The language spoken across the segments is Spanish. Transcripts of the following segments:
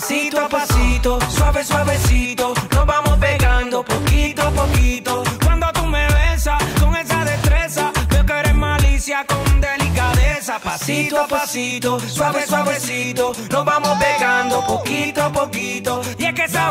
Pasito a pasito, suave, suavecito. Nos vamos pegando poquito a poquito. Cuando tú me besas con esa destreza, veo que eres malicia con delicadeza. Pasito a pasito, suave, suavecito. Nos vamos pegando poquito a poquito. Y es que esa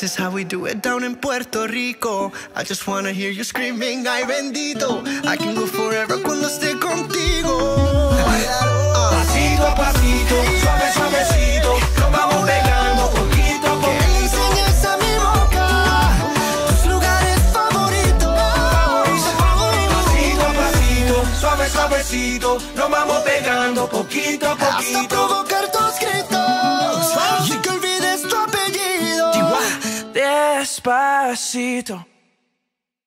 this is how we do it down in Puerto Rico. I just wanna hear you screaming, ay bendito. I can go forever cuando esté contigo. Pasito a pasito, suave, suavecito. Nos vamos pegando poquito a Que le poquito. enseñes a mi boca tus lugares favoritos. Pasito a pasito, suave, suavecito. Nos vamos pegando poquito a hasta poquito. provocar tus Despacito.